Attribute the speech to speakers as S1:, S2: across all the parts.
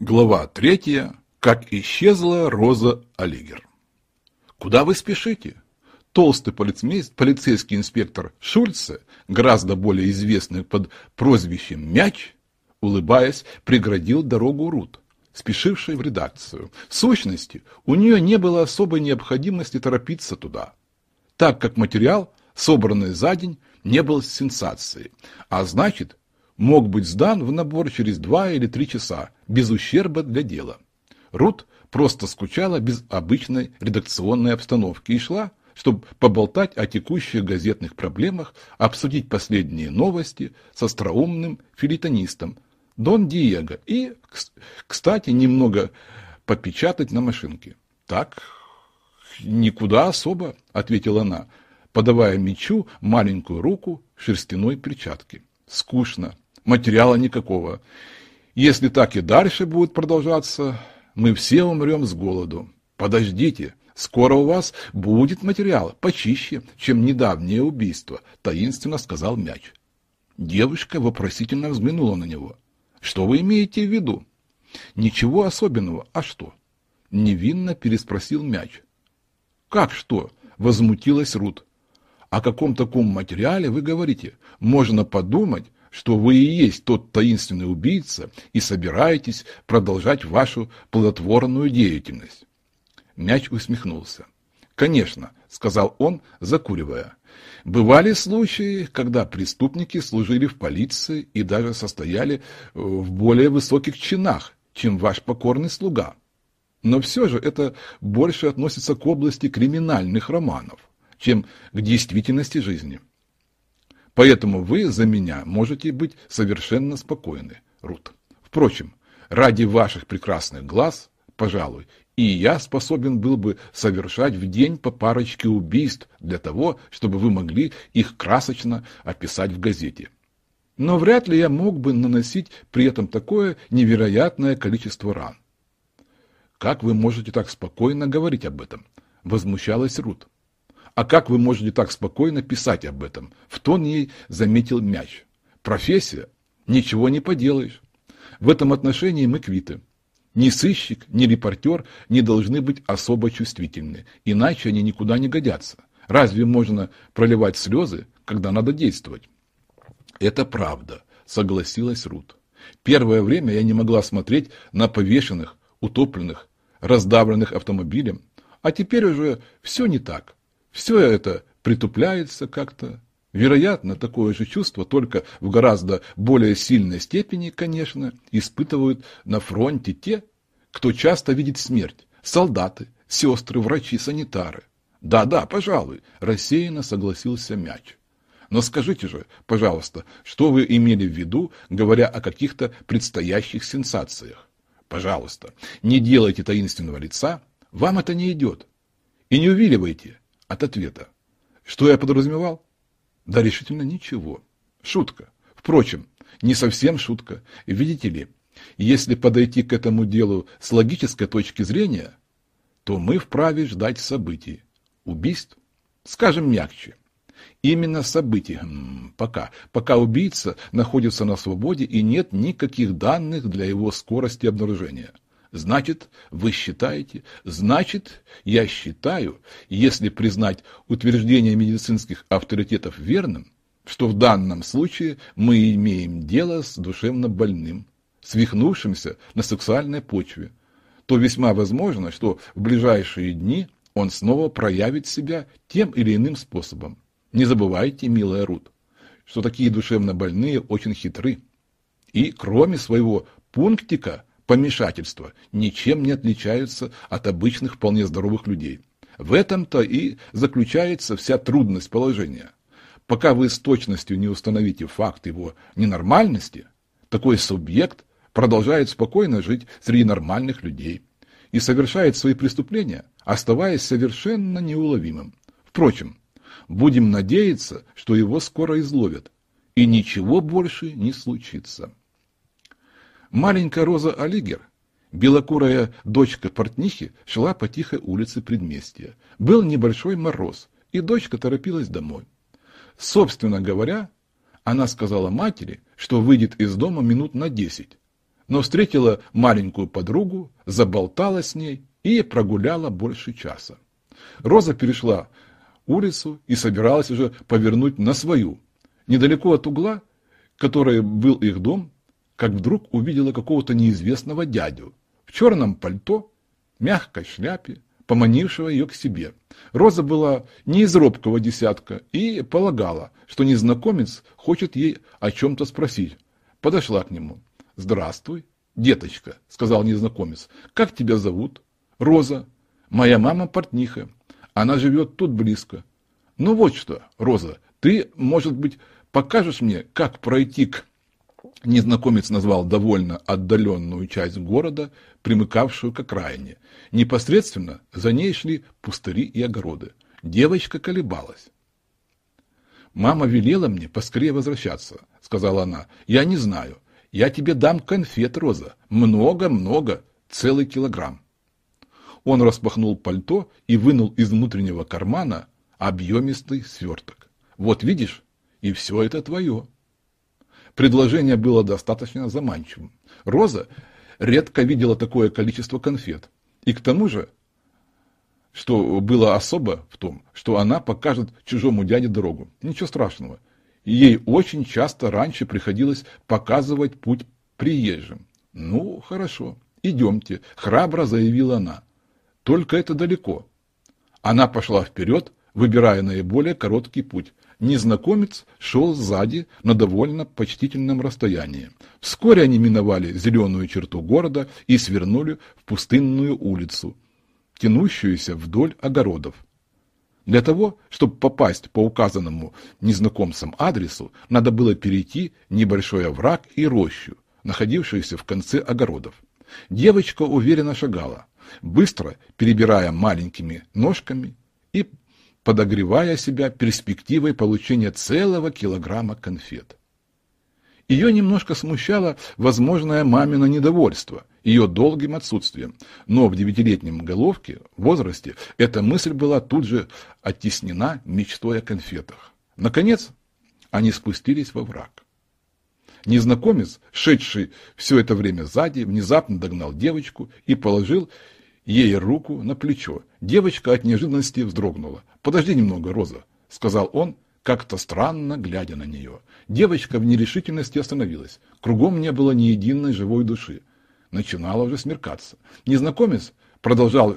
S1: Глава третья. Как исчезла Роза Алигер. Куда вы спешите? Толстый полицейский инспектор Шульце, гораздо более известный под прозвищем Мяч, улыбаясь, преградил дорогу Рут, спешившей в редакцию. В сущности, у нее не было особой необходимости торопиться туда, так как материал, собранный за день, не был сенсацией, а значит, мог быть сдан в набор через два или три часа, без ущерба для дела. Рут просто скучала без обычной редакционной обстановки и шла, чтобы поболтать о текущих газетных проблемах, обсудить последние новости с остроумным филитонистом Дон Диего и, кстати, немного попечатать на машинке. Так, никуда особо, ответила она, подавая мечу маленькую руку в шерстяной перчатке. Скучно, материала никакого. Если так и дальше будет продолжаться, мы все умрем с голоду. Подождите, скоро у вас будет материал почище, чем недавнее убийство, таинственно сказал мяч. Девушка вопросительно взглянула на него. Что вы имеете в виду? Ничего особенного, а что? Невинно переспросил мяч. Как что? Возмутилась Рут. О каком таком материале вы говорите? Можно подумать, что вы и есть тот таинственный убийца и собираетесь продолжать вашу плодотворную деятельность. Мяч усмехнулся. «Конечно», — сказал он, закуривая. «Бывали случаи, когда преступники служили в полиции и даже состояли э, в более высоких чинах, чем ваш покорный слуга. Но все же это больше относится к области криминальных романов, чем к действительности жизни». Поэтому вы за меня можете быть совершенно спокойны, Рут. Впрочем, ради ваших прекрасных глаз, пожалуй, и я способен был бы совершать в день по парочке убийств для того, чтобы вы могли их красочно описать в газете. Но вряд ли я мог бы наносить при этом такое невероятное количество ран. Как вы можете так спокойно говорить об этом? Возмущалась Рут. А как вы можете так спокойно писать об этом? В тон ей заметил мяч. Профессия? Ничего не поделаешь. В этом отношении мы квиты. Ни сыщик, ни репортер не должны быть особо чувствительны, иначе они никуда не годятся. Разве можно проливать слезы, когда надо действовать? Это правда, согласилась Рут. Первое время я не могла смотреть на повешенных, утопленных, раздавленных автомобилем, а теперь уже все не так. Все это притупляется как-то. Вероятно, такое же чувство, только в гораздо более сильной степени, конечно, испытывают на фронте те, кто часто видит смерть. Солдаты, сестры, врачи, санитары. Да-да, пожалуй, рассеянно согласился мяч. Но скажите же, пожалуйста, что вы имели в виду, говоря о каких-то предстоящих сенсациях? Пожалуйста, не делайте таинственного лица, вам это не идет. И не увиливайте, от ответа. Что я подразумевал? Да решительно ничего. Шутка. Впрочем, не совсем шутка. Видите ли, если подойти к этому делу с логической точки зрения, то мы вправе ждать событий. Убийств? Скажем мягче. Именно событий. Пока. Пока убийца находится на свободе и нет никаких данных для его скорости обнаружения. Значит, вы считаете, значит, я считаю, если признать утверждение медицинских авторитетов верным, что в данном случае мы имеем дело с душевно больным, свихнувшимся на сексуальной почве, то весьма возможно, что в ближайшие дни он снова проявит себя тем или иным способом. Не забывайте, милая Рут, что такие душевно больные очень хитры. И кроме своего пунктика помешательства ничем не отличаются от обычных вполне здоровых людей. В этом-то и заключается вся трудность положения. Пока вы с точностью не установите факт его ненормальности, такой субъект продолжает спокойно жить среди нормальных людей и совершает свои преступления, оставаясь совершенно неуловимым. Впрочем, будем надеяться, что его скоро изловят, и ничего больше не случится. Маленькая Роза Алигер, белокурая дочка портнихи, шла по тихой улице предместья. Был небольшой мороз, и дочка торопилась домой. Собственно говоря, она сказала матери, что выйдет из дома минут на десять. но встретила маленькую подругу, заболтала с ней и прогуляла больше часа. Роза перешла улицу и собиралась уже повернуть на свою. Недалеко от угла, который был их дом, как вдруг увидела какого-то неизвестного дядю в черном пальто, мягкой шляпе, поманившего ее к себе. Роза была не из робкого десятка и полагала, что незнакомец хочет ей о чем-то спросить. Подошла к нему. «Здравствуй, деточка», — сказал незнакомец. «Как тебя зовут?» «Роза. Моя мама портниха. Она живет тут близко. Ну вот что, Роза, ты, может быть, покажешь мне, как пройти к... Незнакомец назвал довольно отдаленную часть города, примыкавшую к окраине. Непосредственно за ней шли пустыри и огороды. Девочка колебалась. «Мама велела мне поскорее возвращаться», — сказала она. «Я не знаю. Я тебе дам конфет, Роза. Много-много. Целый килограмм». Он распахнул пальто и вынул из внутреннего кармана объемистый сверток. «Вот видишь, и все это твое». Предложение было достаточно заманчивым. Роза редко видела такое количество конфет. И к тому же, что было особо в том, что она покажет чужому дяде дорогу. Ничего страшного. Ей очень часто раньше приходилось показывать путь приезжим. «Ну, хорошо, идемте», — храбро заявила она. «Только это далеко». Она пошла вперед, выбирая наиболее короткий путь. Незнакомец шел сзади на довольно почтительном расстоянии. Вскоре они миновали зеленую черту города и свернули в пустынную улицу, тянущуюся вдоль огородов. Для того, чтобы попасть по указанному незнакомцам адресу, надо было перейти небольшой овраг и рощу, находившуюся в конце огородов. Девочка уверенно шагала, быстро перебирая маленькими ножками и подогревая себя перспективой получения целого килограмма конфет. Ее немножко смущало возможное мамино недовольство, ее долгим отсутствием, но в девятилетнем головке, возрасте, эта мысль была тут же оттеснена мечтой о конфетах. Наконец, они спустились во враг. Незнакомец, шедший все это время сзади, внезапно догнал девочку и положил ей руку на плечо. Девочка от неожиданности вздрогнула. «Подожди немного, Роза», — сказал он, как-то странно глядя на нее. Девочка в нерешительности остановилась. Кругом не было ни единой живой души. Начинало уже смеркаться. Незнакомец продолжал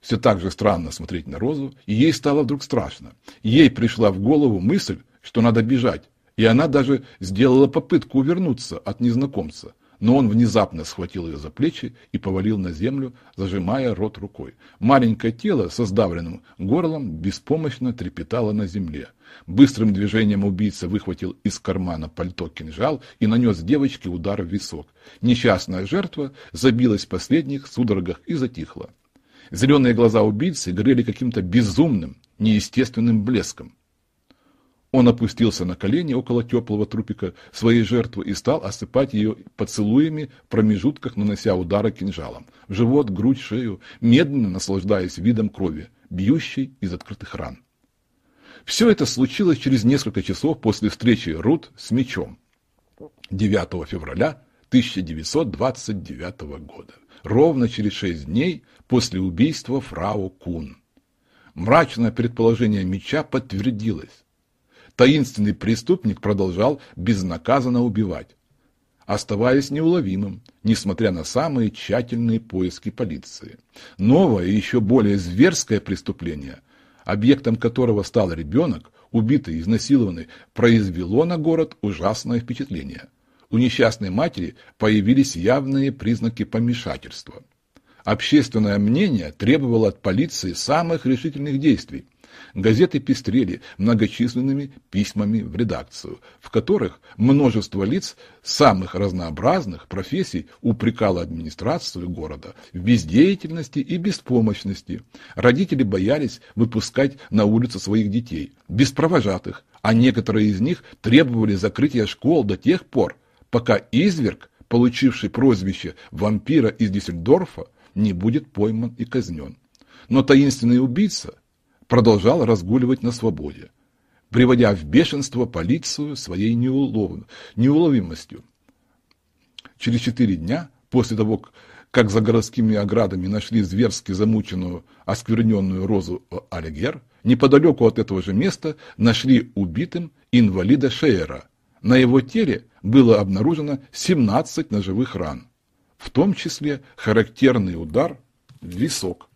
S1: все так же странно смотреть на Розу, и ей стало вдруг страшно. Ей пришла в голову мысль, что надо бежать, и она даже сделала попытку увернуться от незнакомца но он внезапно схватил ее за плечи и повалил на землю, зажимая рот рукой. Маленькое тело со сдавленным горлом беспомощно трепетало на земле. Быстрым движением убийца выхватил из кармана пальто кинжал и нанес девочке удар в висок. Несчастная жертва забилась в последних судорогах и затихла. Зеленые глаза убийцы горели каким-то безумным, неестественным блеском. Он опустился на колени около теплого трупика своей жертвы и стал осыпать ее поцелуями в промежутках, нанося удары кинжалом. В живот, грудь, шею, медленно наслаждаясь видом крови, бьющей из открытых ран. Все это случилось через несколько часов после встречи Рут с мечом 9 февраля 1929 года, ровно через шесть дней после убийства фрау Кун. Мрачное предположение меча подтвердилось таинственный преступник продолжал безнаказанно убивать, оставаясь неуловимым, несмотря на самые тщательные поиски полиции. Новое и еще более зверское преступление, объектом которого стал ребенок, убитый изнасилованный, произвело на город ужасное впечатление. У несчастной матери появились явные признаки помешательства. Общественное мнение требовало от полиции самых решительных действий, Газеты пестрели многочисленными письмами в редакцию, в которых множество лиц самых разнообразных профессий упрекало администрацию города в бездеятельности и беспомощности. Родители боялись выпускать на улицу своих детей, без провожатых, а некоторые из них требовали закрытия школ до тех пор, пока изверг, получивший прозвище вампира из Диссельдорфа, не будет пойман и казнен. Но таинственный убийца продолжал разгуливать на свободе, приводя в бешенство полицию своей неулов... неуловимостью. Через четыре дня после того, как за городскими оградами нашли зверски замученную, оскверненную Розу Алигер, неподалеку от этого же места нашли убитым инвалида Шейера. На его теле было обнаружено 17 ножевых ран, в том числе характерный удар в висок.